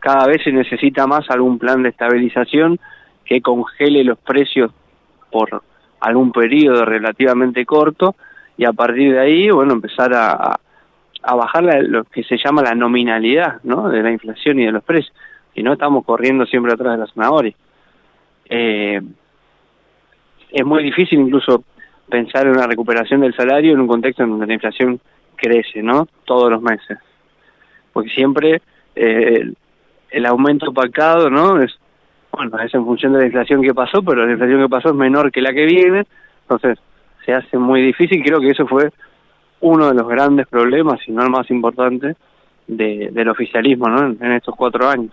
cada vez se necesita más algún plan de estabilización que congele los precios por algún periodo relativamente corto y a partir de ahí, bueno, empezar a, a bajar lo que se llama la nominalidad, ¿no? De la inflación y de los precios. Si no, estamos corriendo siempre atrás de la zanahoria. Eh, es muy difícil incluso pensar en una recuperación del salario en un contexto en donde la inflación crece, ¿no? Todos los meses. Porque siempre eh, el, aumento pacado, ¿no? Es, bueno, es en función de la inflación que pasó, pero la inflación que pasó es menor que la que viene, entonces se hace muy difícil. Creo que eso fue uno de los grandes problemas, si no el más importante, de, del oficialismo ¿no? en estos cuatro años.